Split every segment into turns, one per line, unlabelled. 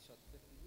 しちゃって。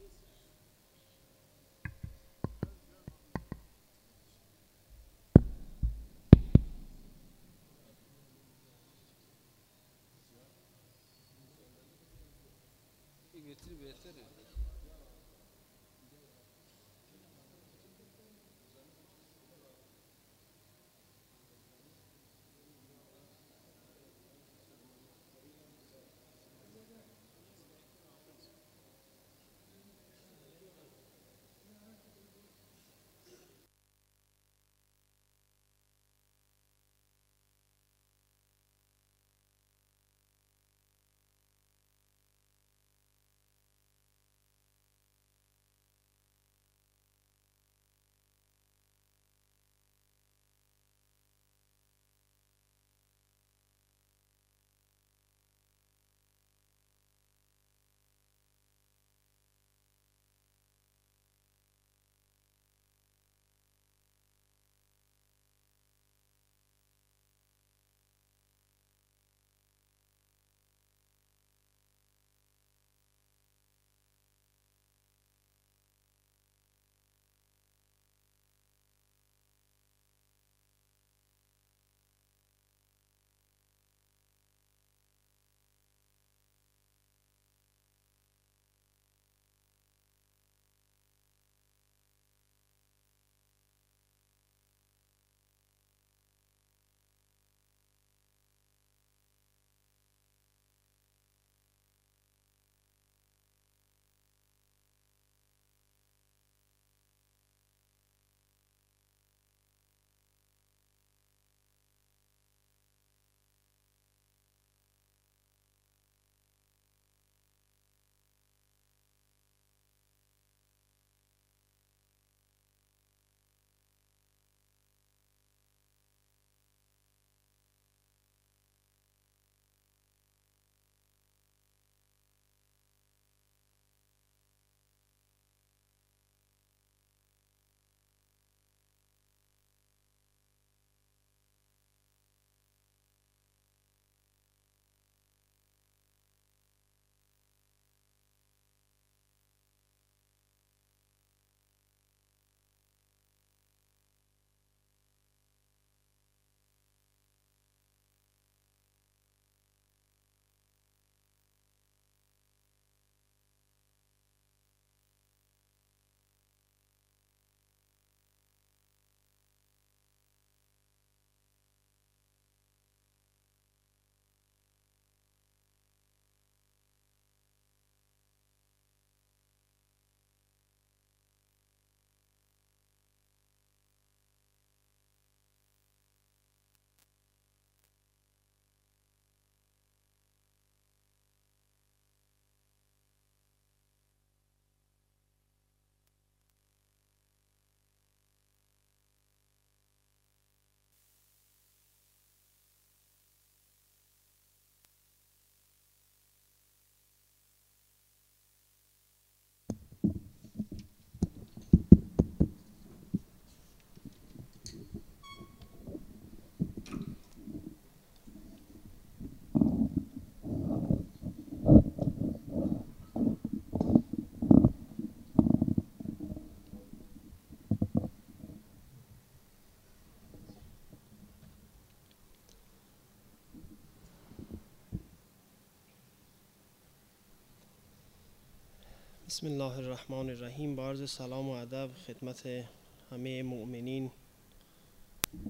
بسم الله الرحمن الرحیم. با عرض سلام و ادب خدمت همه مؤمنین.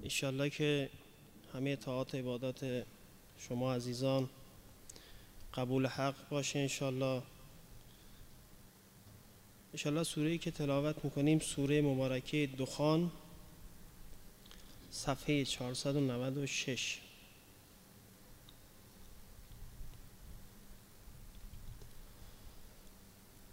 ایشالله که همه طاعات عبادات شما عزیزان قبول حق باشه انشالله انشالله سوره ای که تلاوت می‌کنیم سوره مبارکه دخان صفحه 496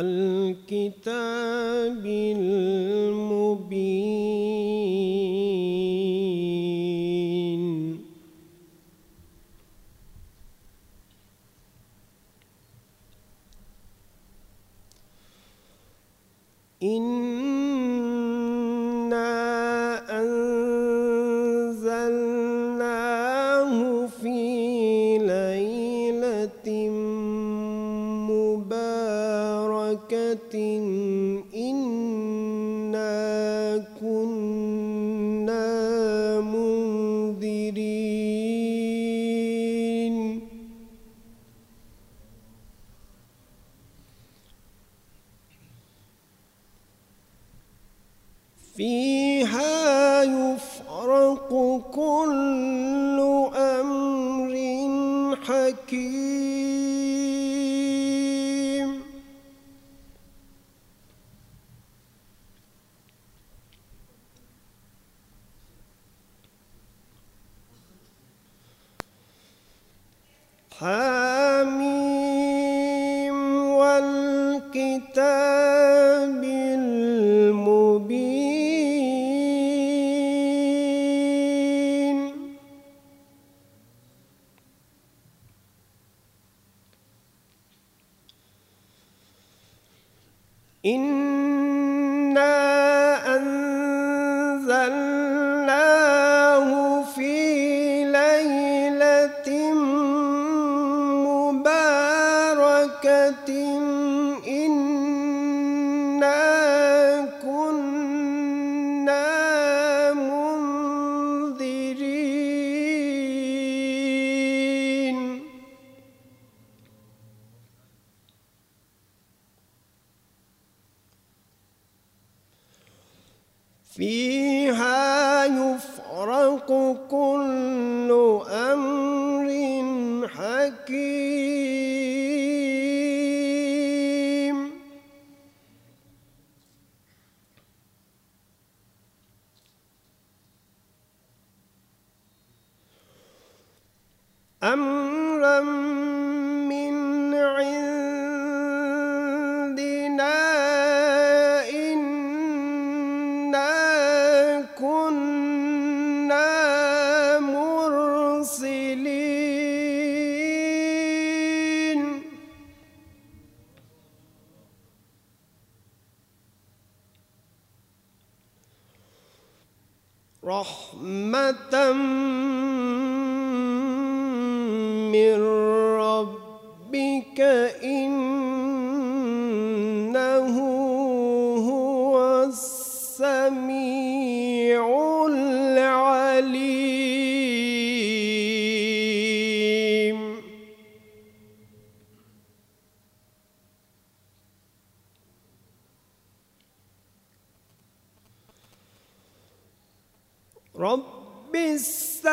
والكتاب المبين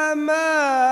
السماوات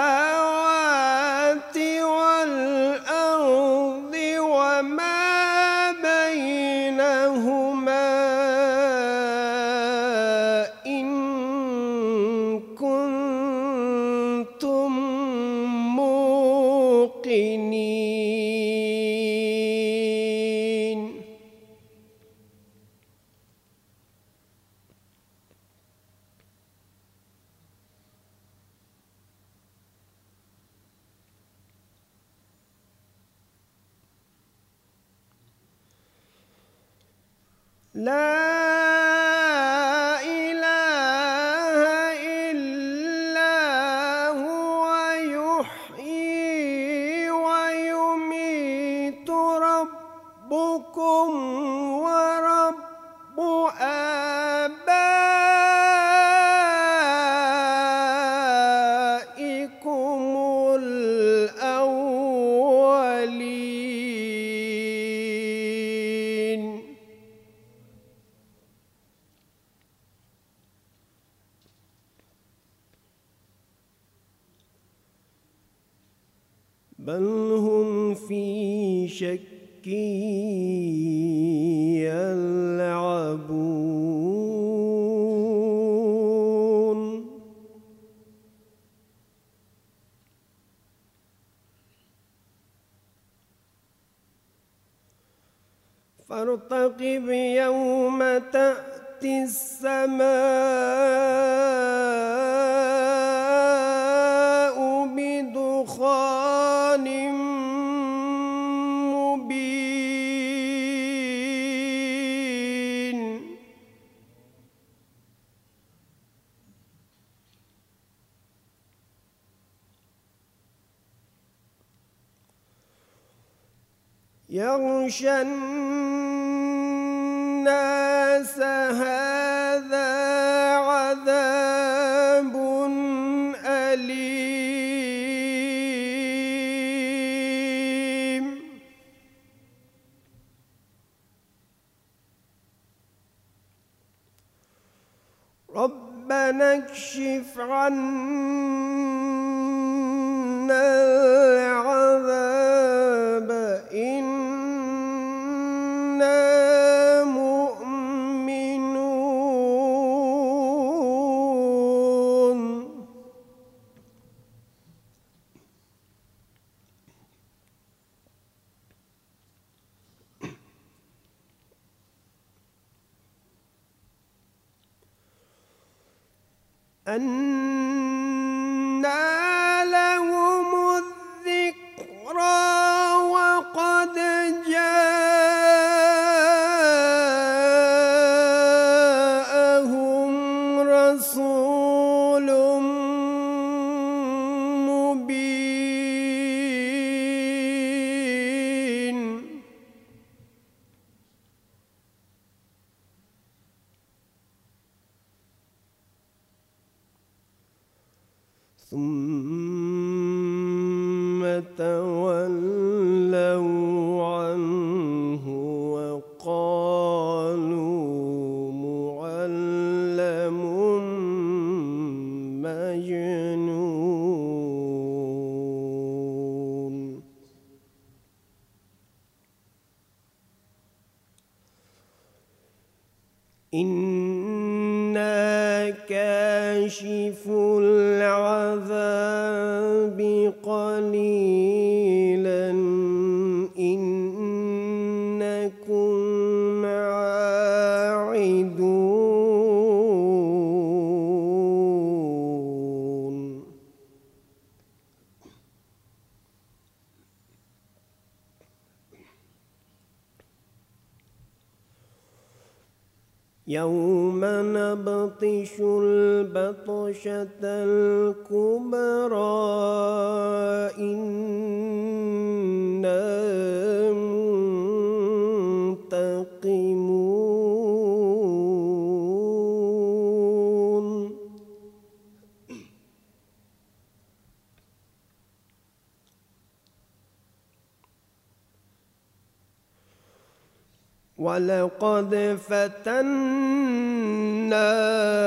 ولقد فتنا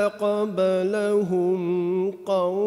قبلهم قوم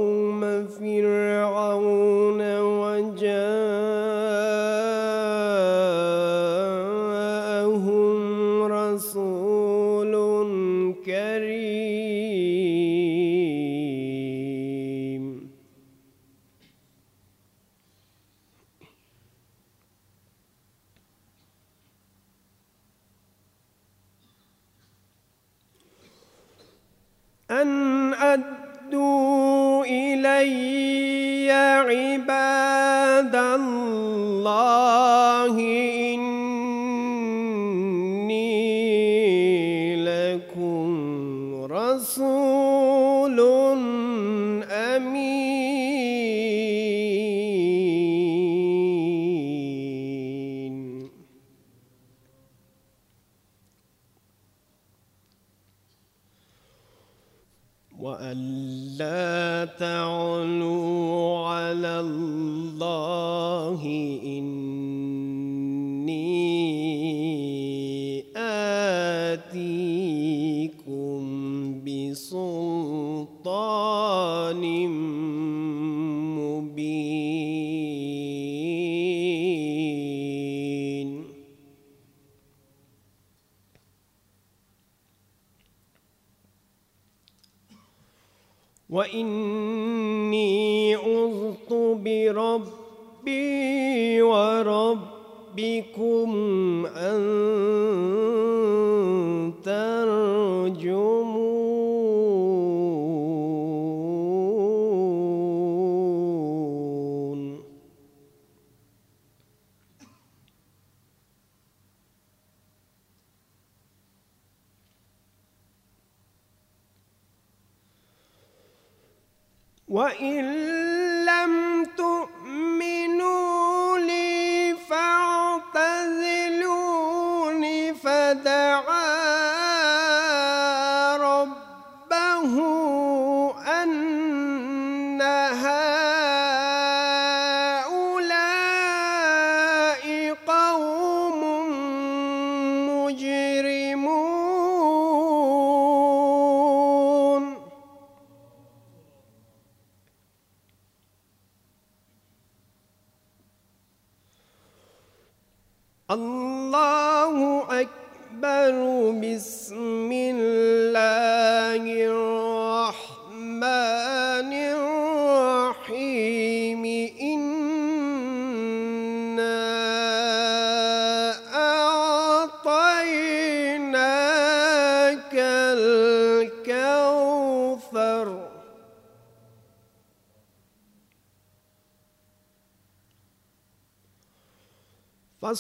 وإن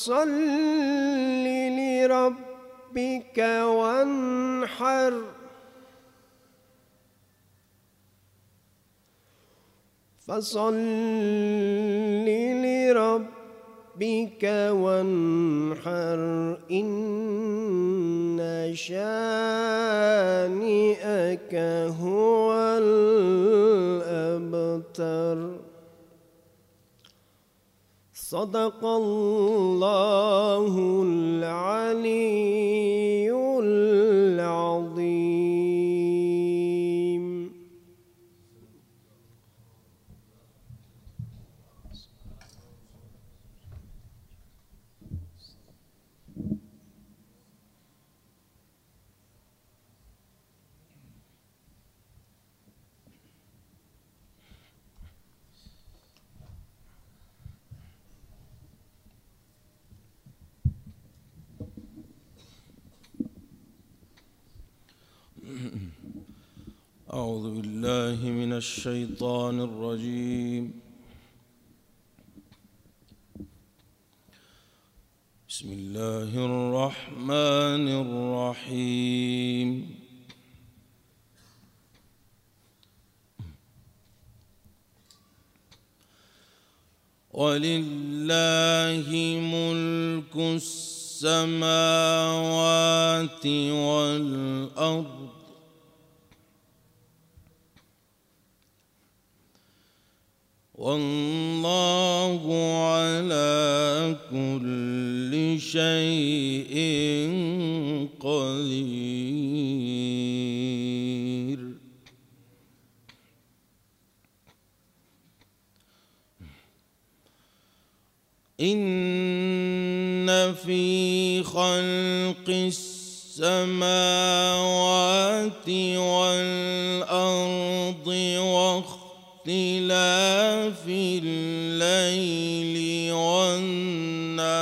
فصل لربك وانحر. فصل لربك وانحر. إن شانئك هو صدق الله العلي العظيم
أعوذ بالله من الشيطان الرجيم. بسم الله الرحمن الرحيم. ولله ملك السماوات والأرض. والله على كل شيء قدير. إن في خلق السماوات والأرض واختلاف الليل والنهار.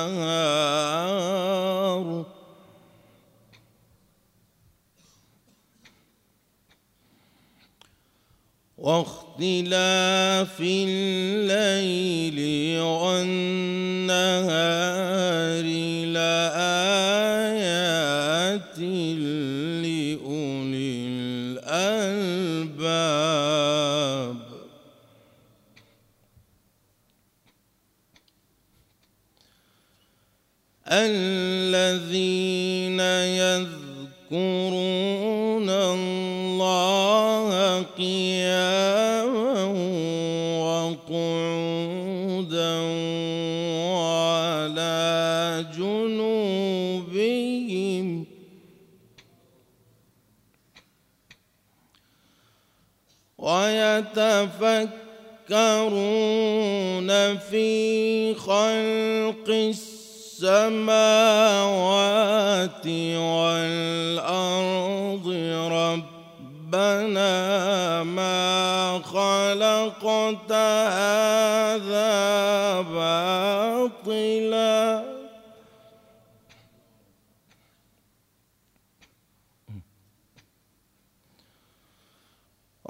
واختلاف الليل والنهار. الذين يذكرون الله قياما وقعودا وعلى جنوبهم ويتفكرون في خلق السماوات والأرض ربنا ما خلقت هذا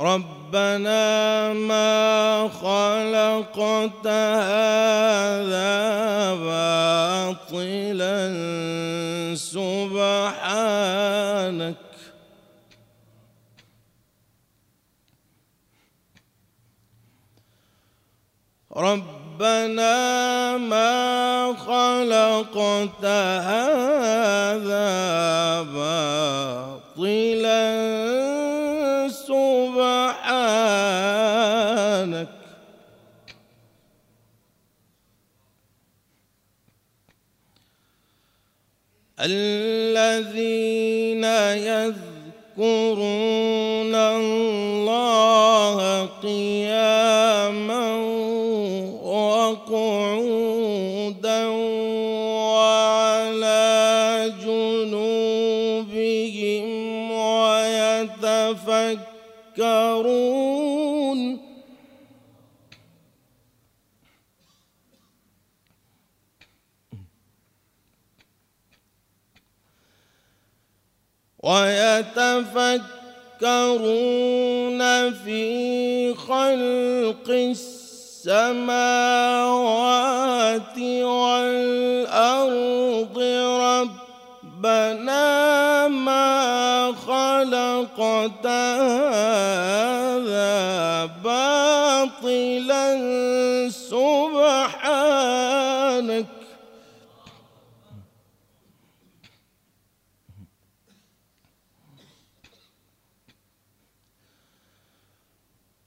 ربنا ما خلقت هذا باطلا سبحانك. ربنا ما خلقت هذا باطلا سبحانك. الذين يذكرون ويتفكرون في خلق السماوات والأرض. ربنا ما خلقت هذا باطلا. سبحانك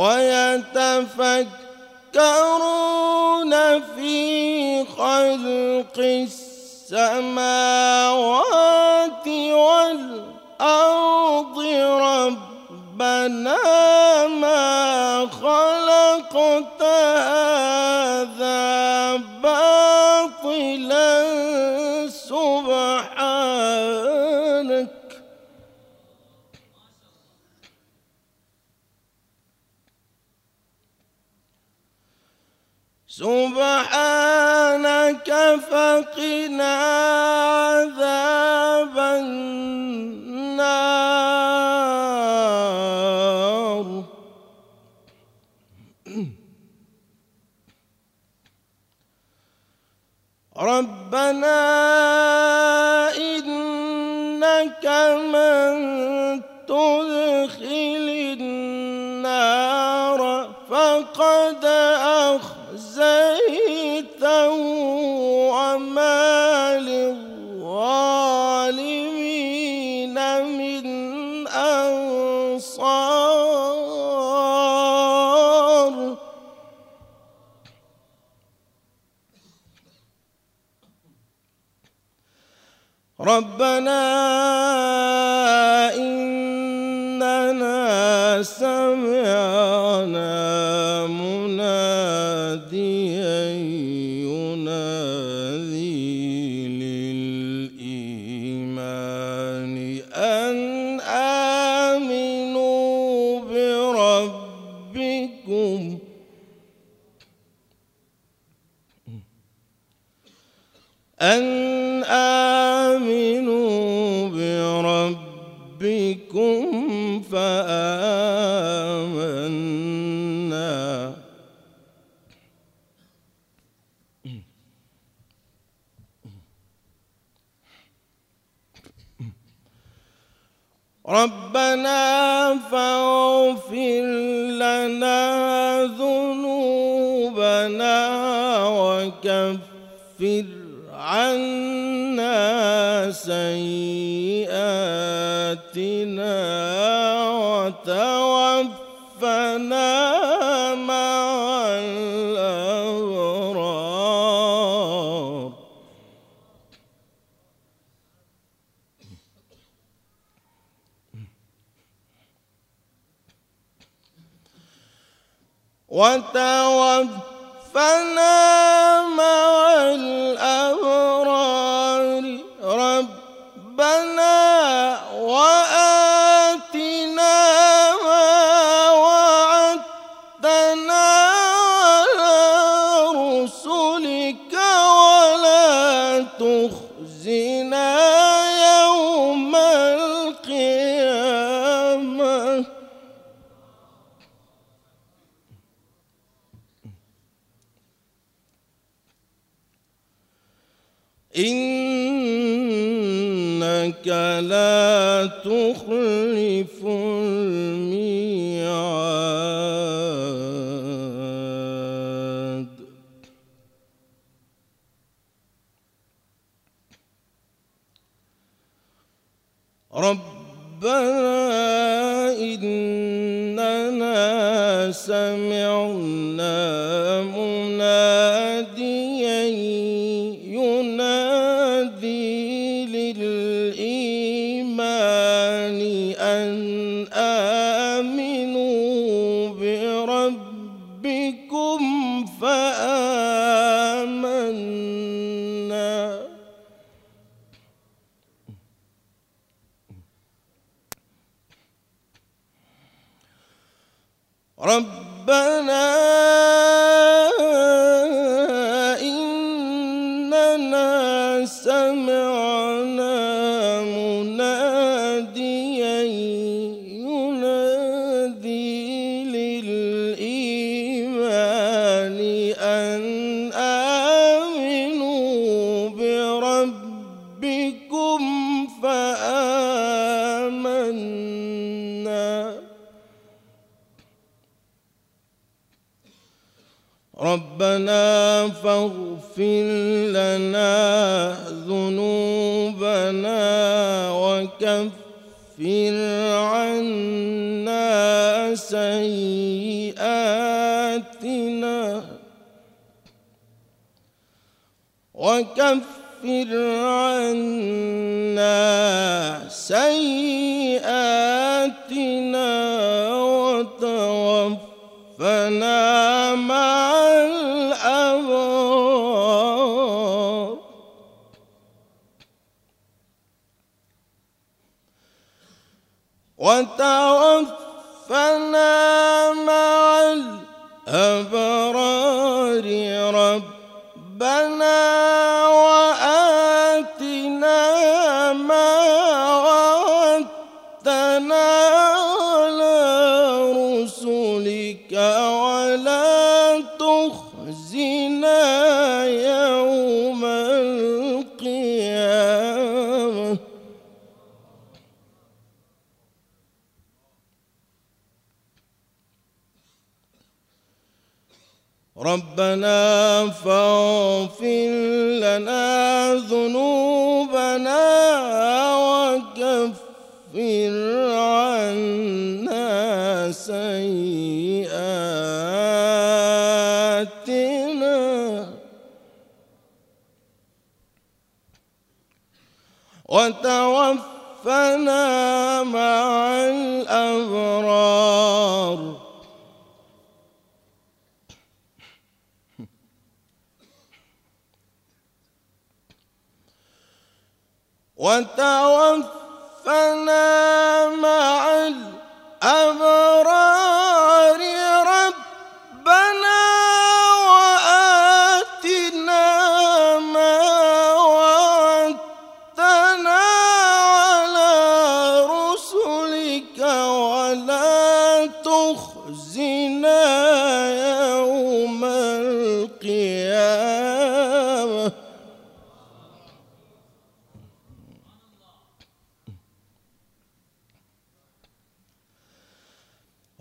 ويتفكرون في خلق السماوات والأرض ربنا ما خلقت هذا فقنا عذاب النار. ربنا إنك من ربنا ربنا فاغفر لنا ذنوبنا وكفر عنا وتوفنا مع الأبرار. تخلف سيئاتنا. وكفر عنا سيئاتنا وتوفنا مع الأبرار. وتوفنا وكفر عنا سيئاتنا. وتوفنا مع الأبرار. وتوفنا مع الأبرار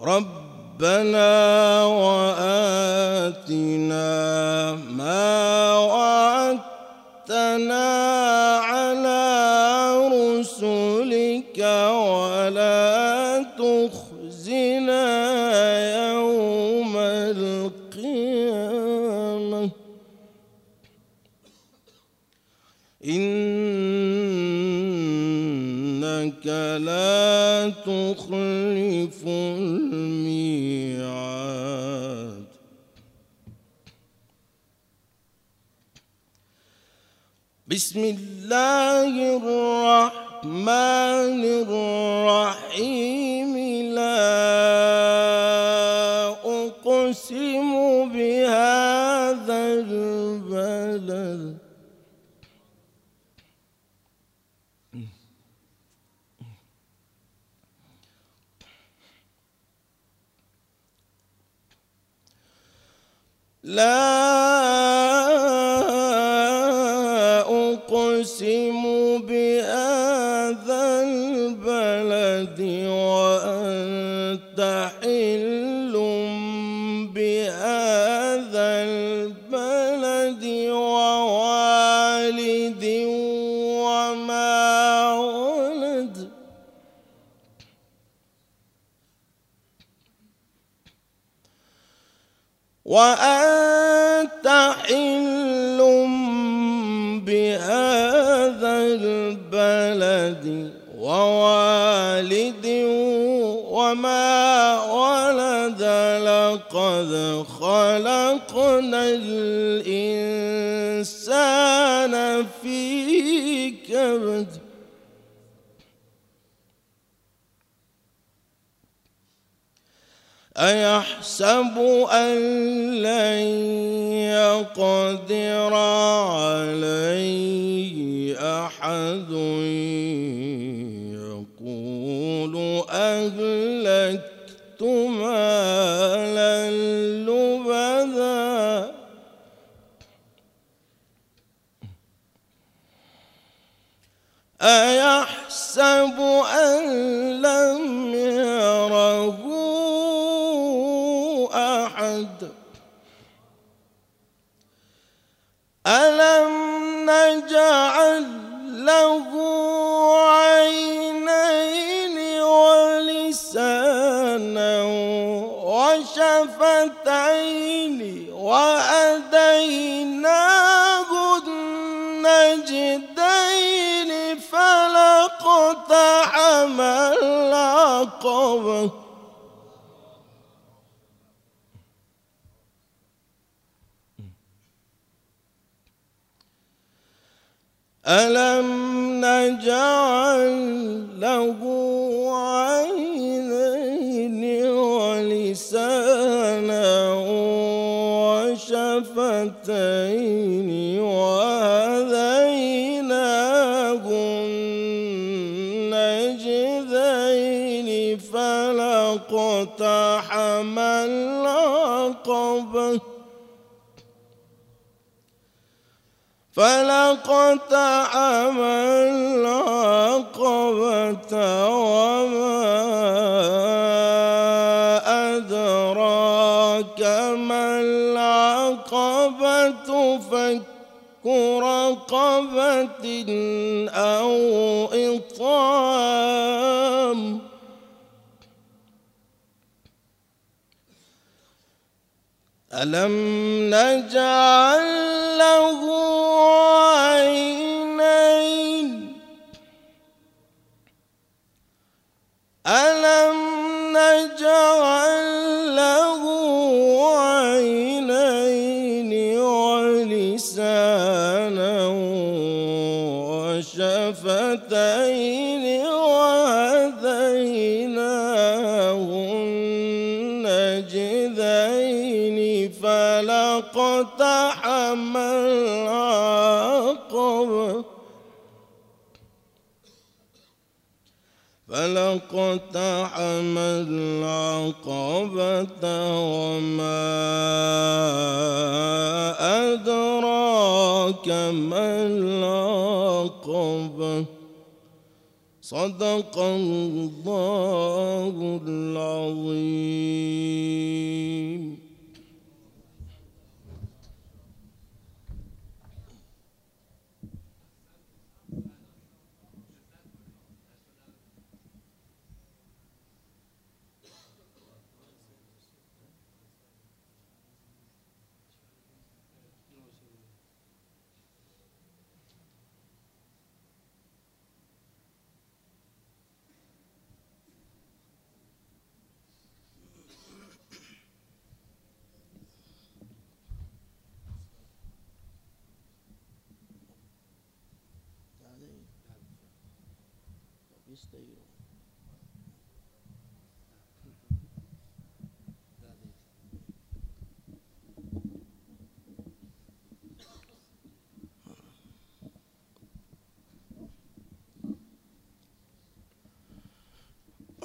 ربنا وآتنا ما وعدتنا على رسلك ولا تخزنا يوم القيامة. إنك لا تخلف بسم الله الرحمن الرحيم. لا أقسم بهذا البلد. لا وأنت حل بهذا البلد ووالد وما ولد. وأنت حل بهذا البلد ووالد وما لقد خلقنا الإنسان في كبد. أيحسب أن لن يقدر عليه أحد؟ يقول أهلكت أيحسب أن لم العقبة ألم نجعل له عينين ولسانا وشفتين وهديناه العقبة فلقتحم العقبة وما أدراك ما العقبة فك رقبة أو إطعام. ألم نجعل له عينين؟ ألم نجعل فلاقتحم العقبة وما أدراك ما العقبة؟ صدق الله العظيم.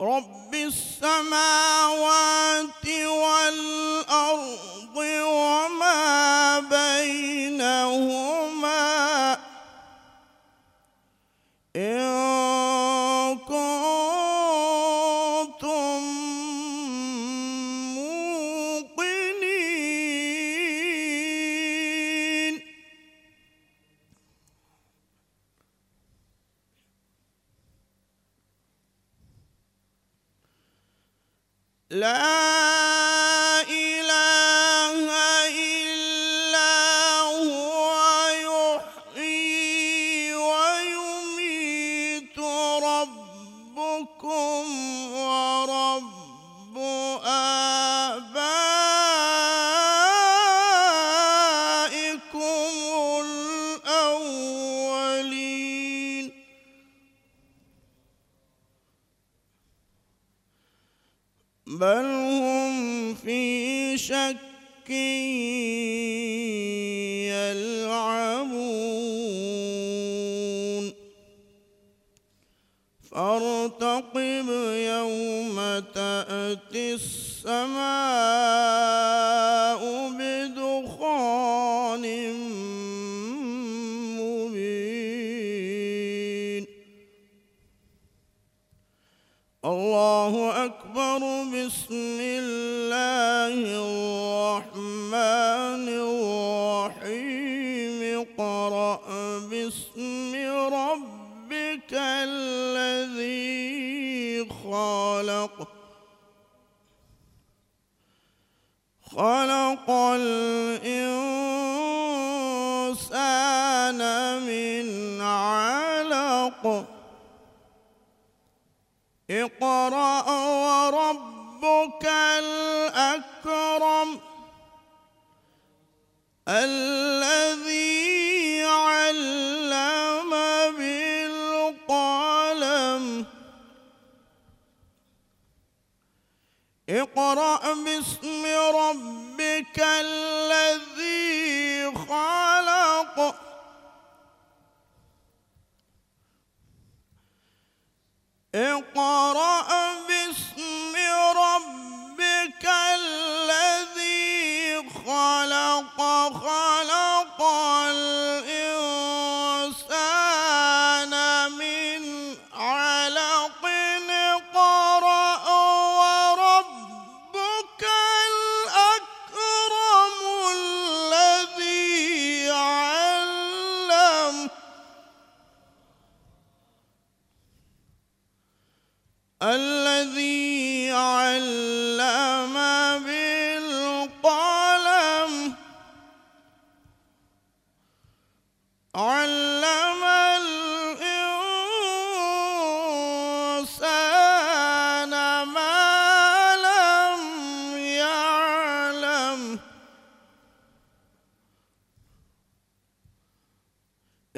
رب السماوات والأرض وما بينهما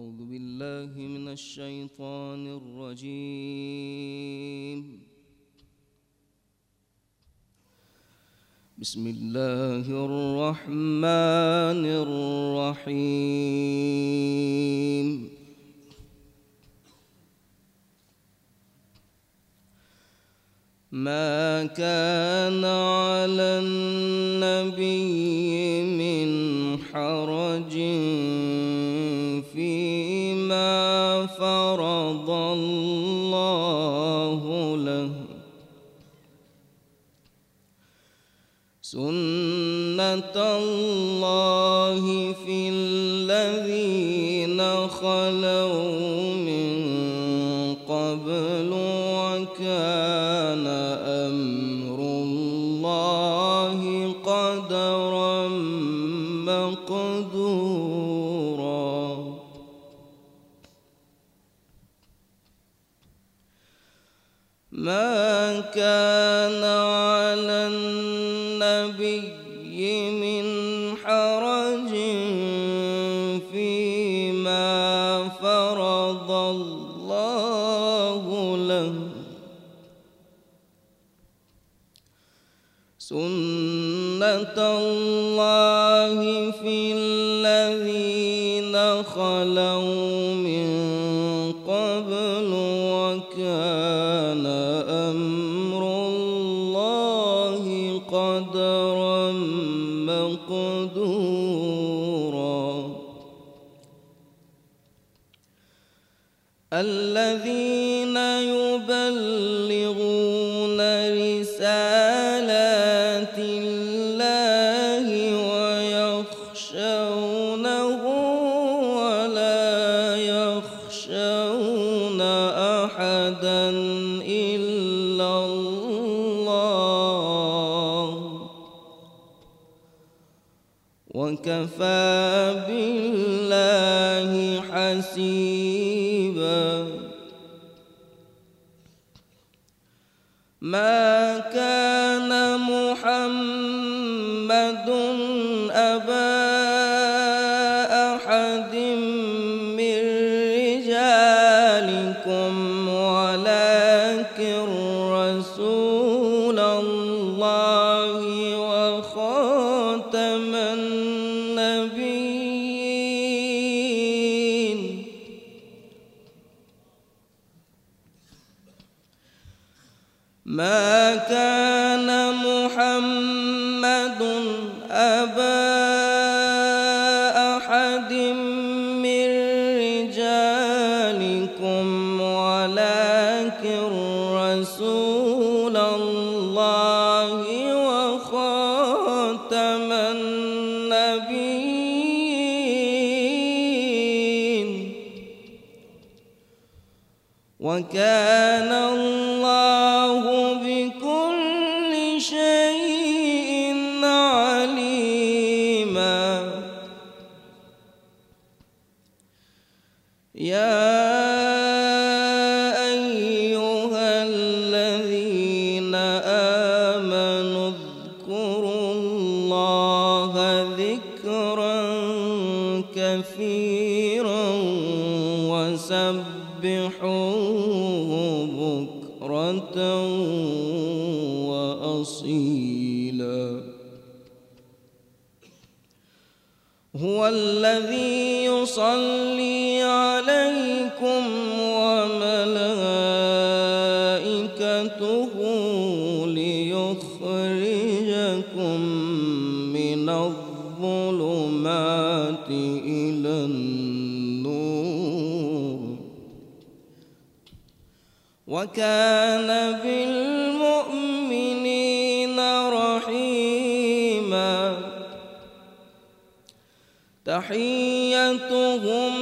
أعوذ بالله من الشيطان الرجيم. بسم الله الرحمن الرحيم. ما كان على النبي من حرام سنة الله في الذين خلوا من قبل وكان أمر الله قدرا مقدورا. ما كان حسين بكرة وأصيلا. هو الذي يصلي على وكان بالمؤمنين رحيما تحيتهم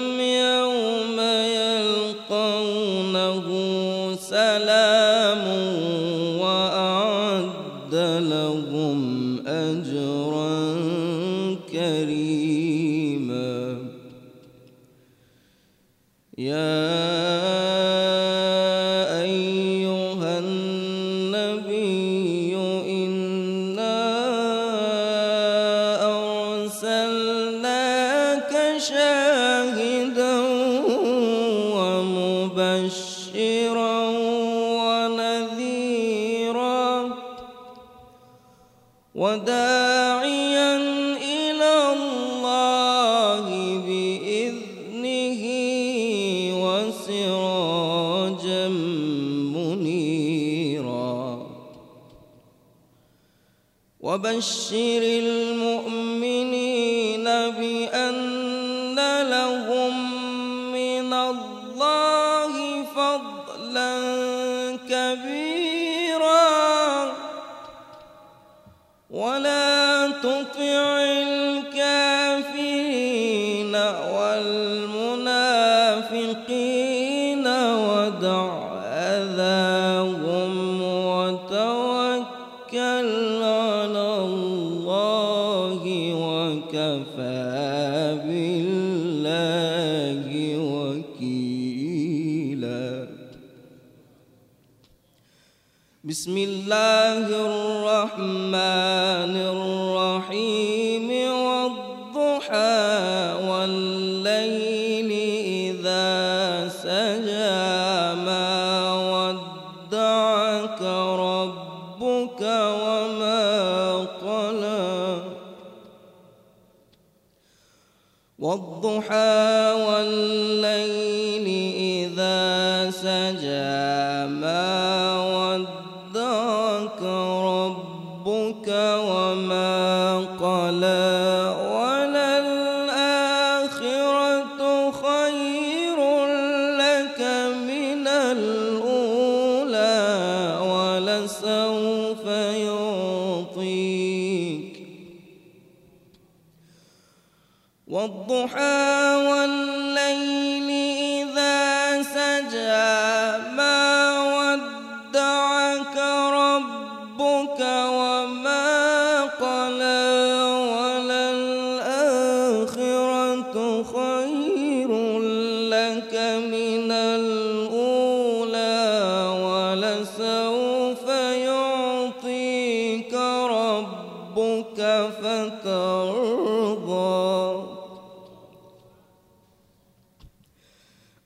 الرحمن.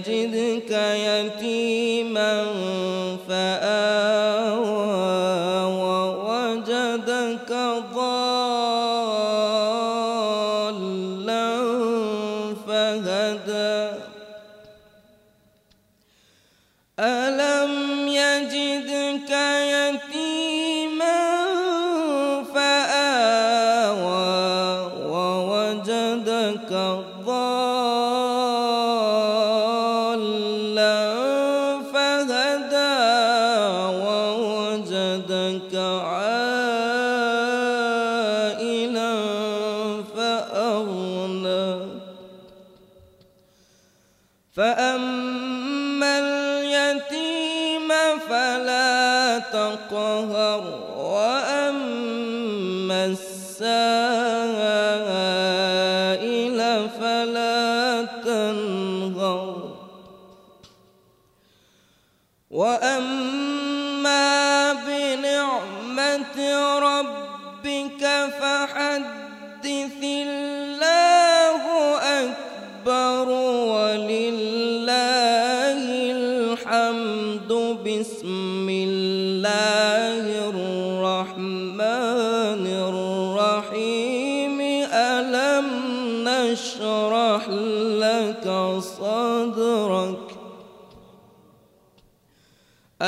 يجدك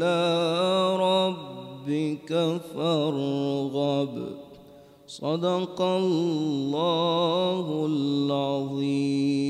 وإلى ربك فارغب. صدق الله العظيم.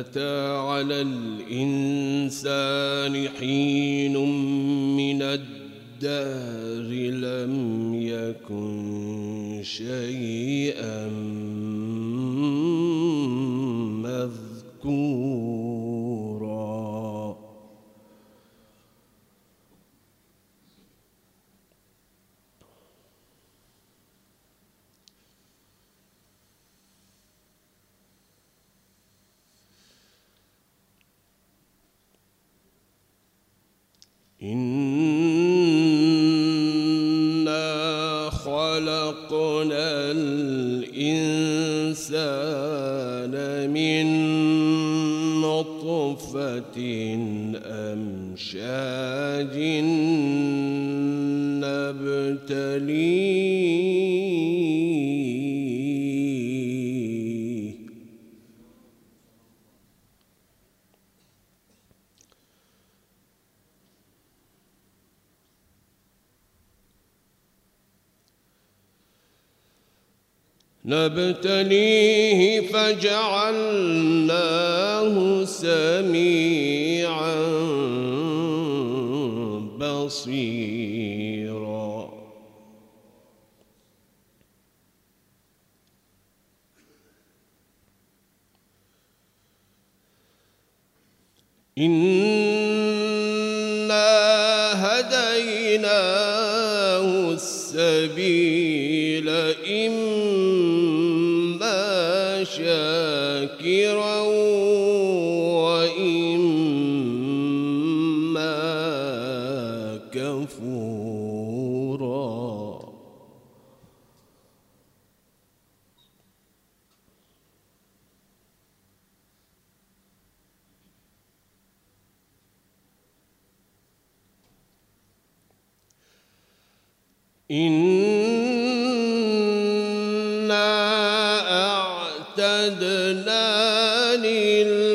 أتى على الإنسان حين من الدهر لم يكن شيئا. نبتليه فجعلناه كفورا إنا أعتدنا للكافرين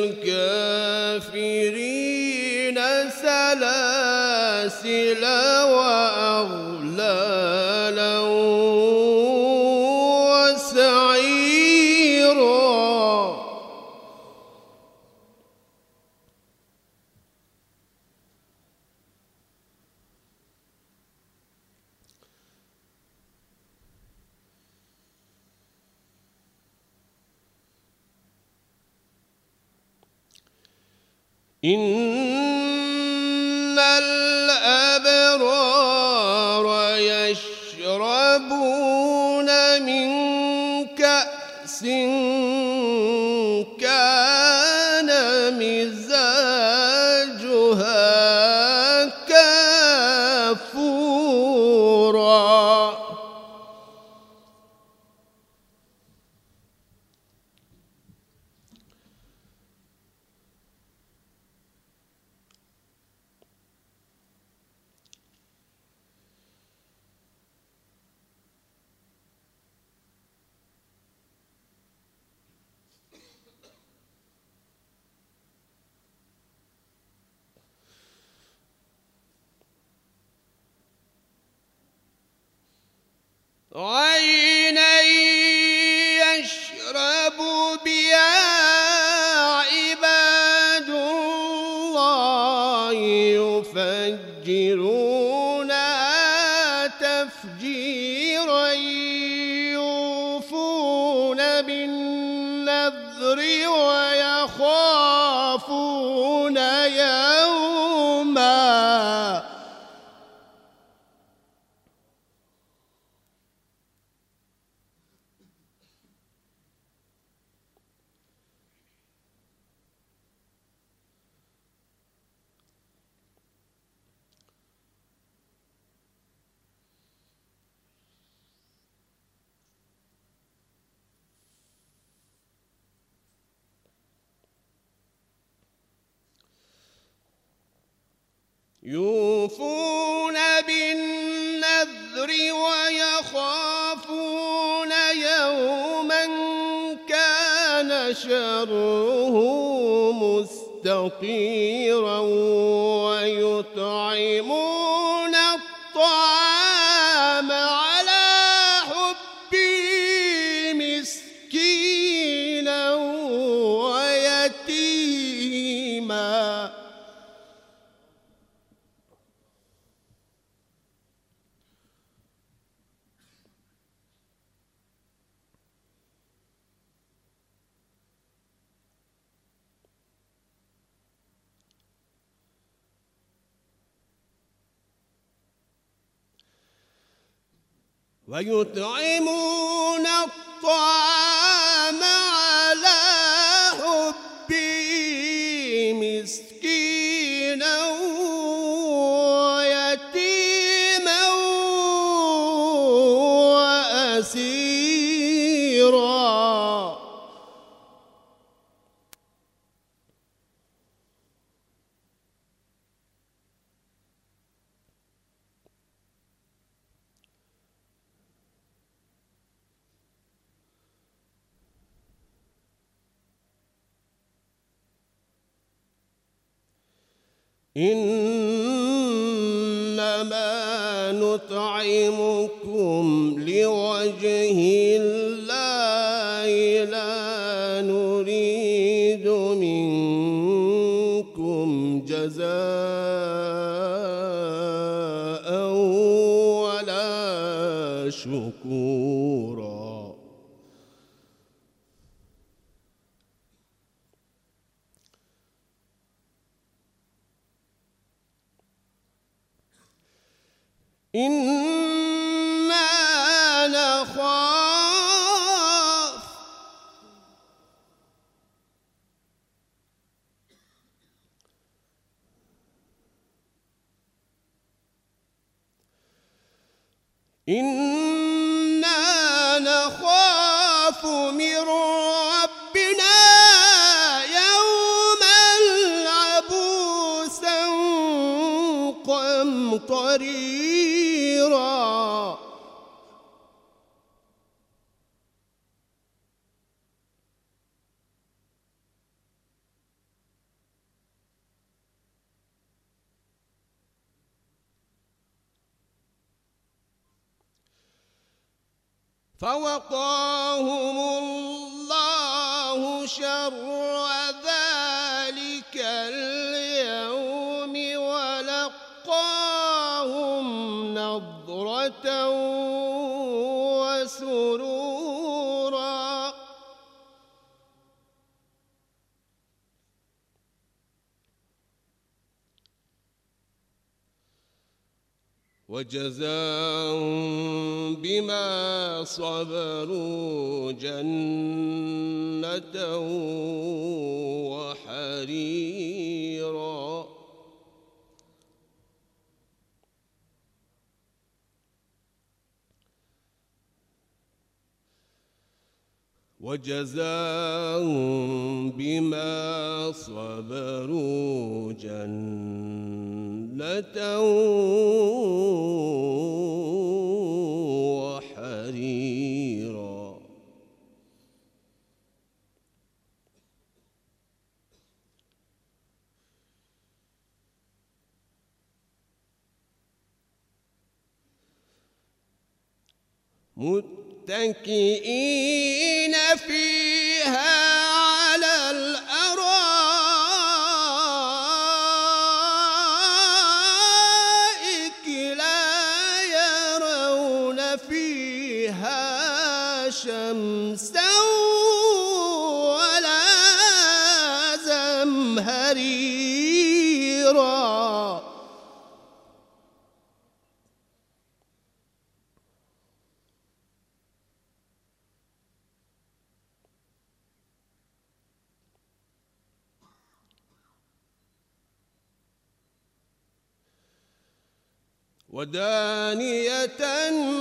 ويطعمون الطعام إن فوقاهم الله وجزاهم بما صبروا جنة وحريرا. وجزاهم بما صبروا جنة وحريرا. متكئين فيها على الأرائك. شمسا ولا زمهريرا. ودانية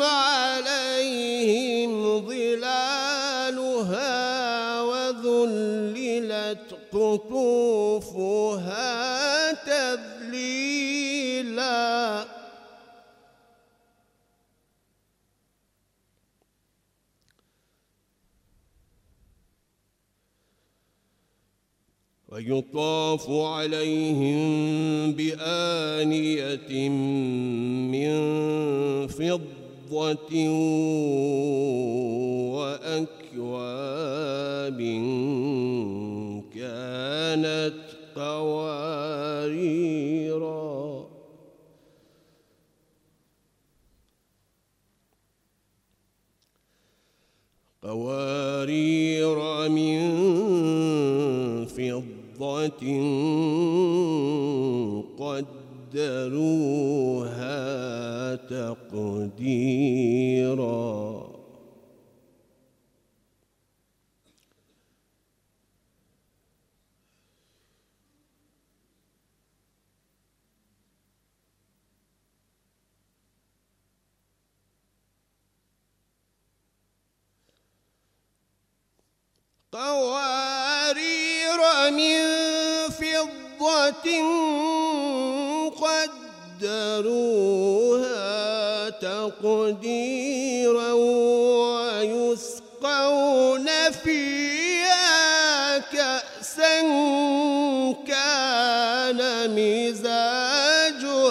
عليهم قطوفها تذليلا. ويطاف عليهم بآنية من فضة وأكواب كانت قواريرا. قوارير من فضة قدروها تقديرا. قوارير من فضة قدروها تقديرا ويسقون فيها كأسا كان مزاجها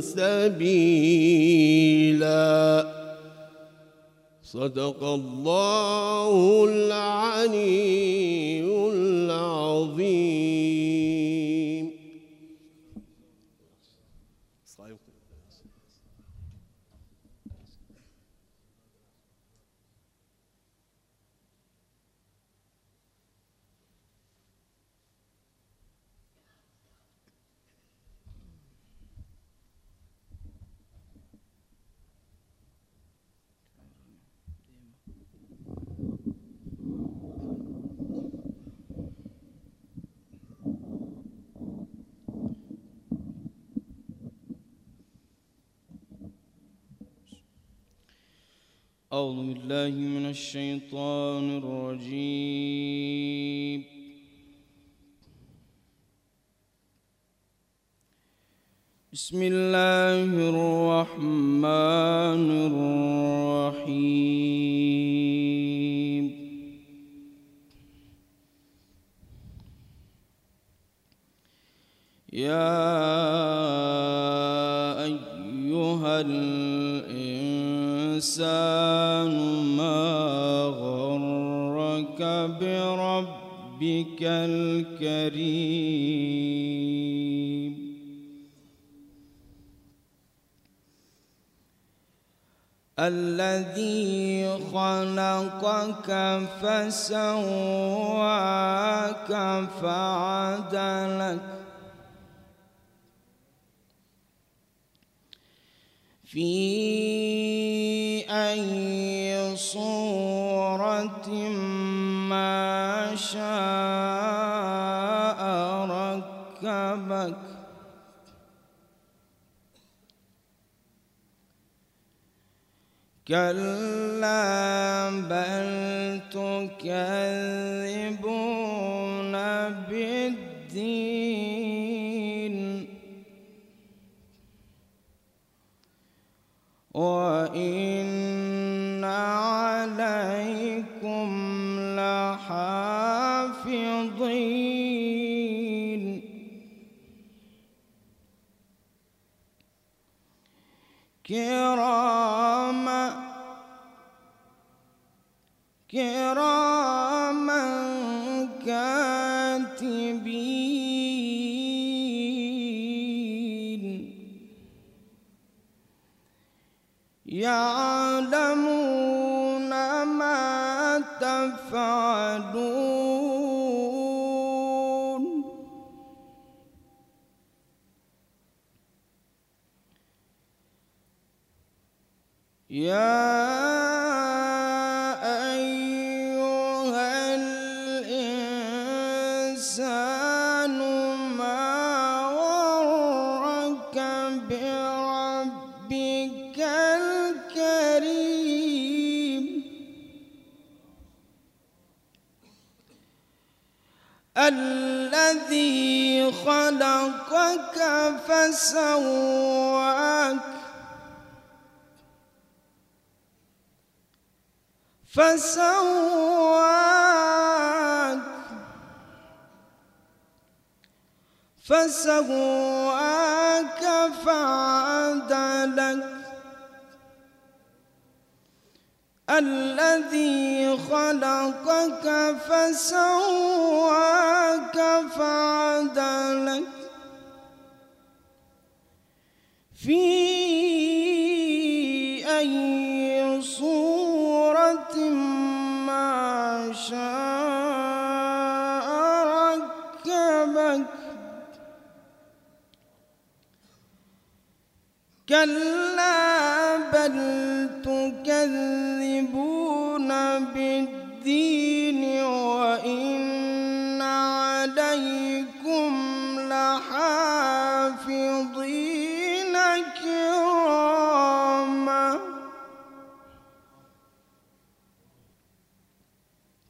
سلسبيلا صدق الله العلي العظيم
أعوذ بالله من الشيطان الرجيم. بسم الله الرحمن الرحيم. يا أيها الإنسان ما غرك بربك الكريم. الذي خلقك فسواك فعدلك في أي صورة ما شاء ركبك. كلا بل تكذبون بالدين. وإن عليكم لحافظين كراما كراما كاتبين يعلمون ما تفعلون. يا أيها الإنسان فسواك. فسواك. فسواك فعدلك الذي خلقك فسواك فعدلك في أي صورة ما شاء ركبك. كلا بل تكذبون بالدين.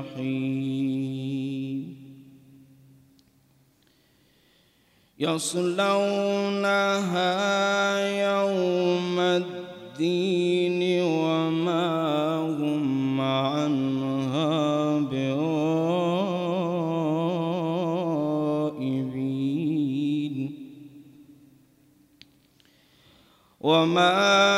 جحيم يصلونها يوم الدين وما هم عنها بغائبين. وما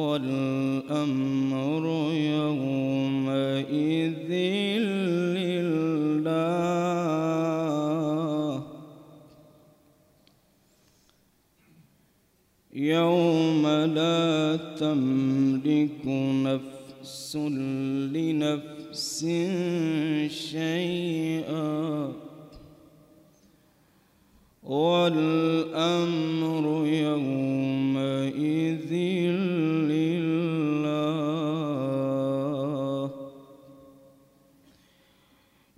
والأمر يومئذ لله. يوم لا تملك نفس لنفس شيئا. والأمر يومئذ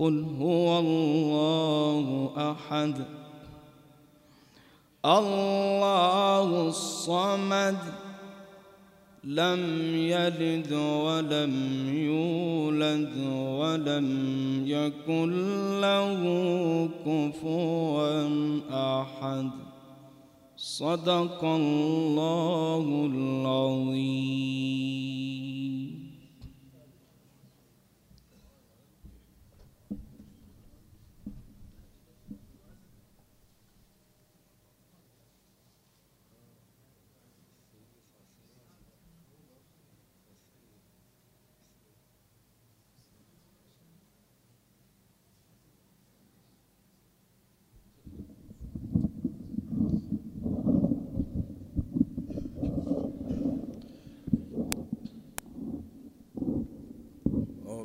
قل هو الله أحد. الله الصمد لم يلد ولم يولد ولم يكن له كفوا أحد. صدق الله العظيم.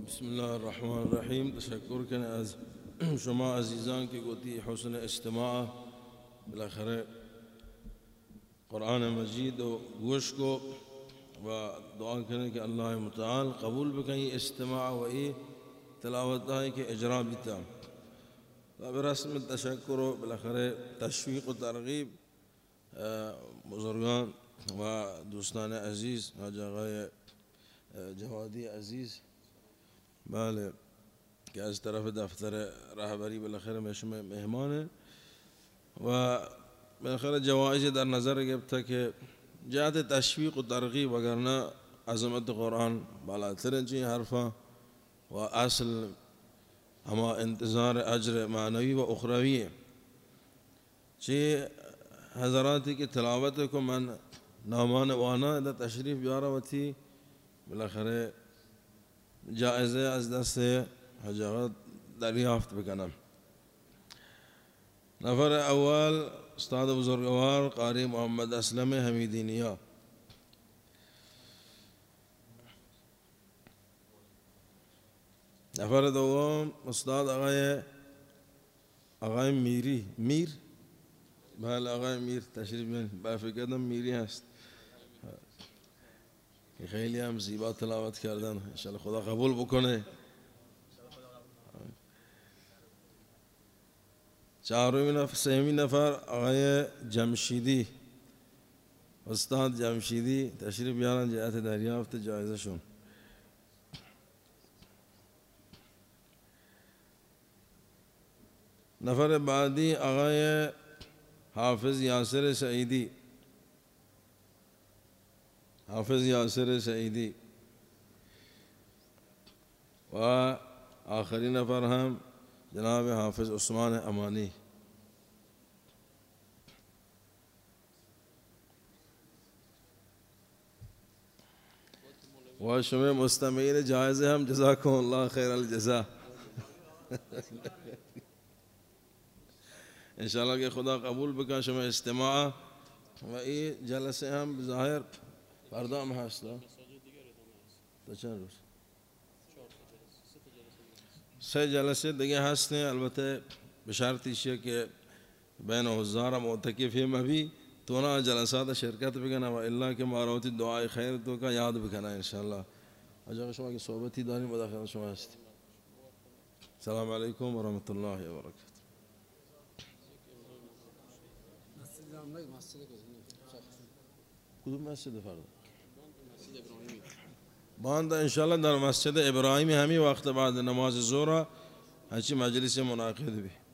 بسم الله الرحمن الرحیم تشکر کنه از شما عزیزان که گوتی حسن استماع بالاخره قرآن مجید و گوش و دعا کنه که الله متعال قبول بکنه یہ استماع و ای تلاوت ہے کہ اجرا بیتا و برسم تشکر و بالاخره تشویق و ترغیب بزرگان و دوستان عزیز حاج آقای جوادی عزیز بله که از طرف دفتر رهبری بالاخره مهمانه. و بالاخره جوایز در نظر گرفته که جهت تشویق و ترغیب وگرنه عظمت قرآن بالاتر چی حرفا و اصل اما انتظار اجر معنوی و اخروی چی حضراتی که تلاوت کو من نامان وانا در تشریف بیاره و تی بالاخره جائزه از دست حجارات دریافت بکنم. نفر اول استاد بزرگوار قاری محمد اسلم حمیدی نیا نفر دوم استاد آقای آقای میری. میر؟ بله آقای میر. تشریف بیارین. با فکر کردم میری هست. که خیلی هم زیبا تلاوت کردن. انشالله خدا قبول بکنه. چهارمین نفر سومین نفر آقای جمشیدی. استاد جمشیدی تشریف بیارن جهت دریافت جایزه شون نفر بعدی آقای حافظ یاسر سعیدی. حافظ یاسر سعیدی۔ و آخری نفر ہم جناب حافظ عثمان امانی۔ و شمع مستمیر جائز ہم جزاکم اللہ خیر الجزا انشاءاللہ کہ خدا قبول بکا شمع استماع و ای جلسے ہم ظاہر فردا هم هست؟ تا چند روز سه جلسه دیگه هستن البته به شرطیشه که بین حضار معتکف هم ابھی تو نا جلسات شرکت بکنه و الا که ماروتی دعای خیر تو کا یاد بکنه انشاءالله اجا شما که صحبتی داریم با داخل شما هستی السلام علیکم و رحمت الله و برکاته
مسجد کدوم
مسجد فردا باند انشاءالله در مسجد ابراهیمی همین وقت بعد نماز ظهر هرچی مجلس منعقد بی.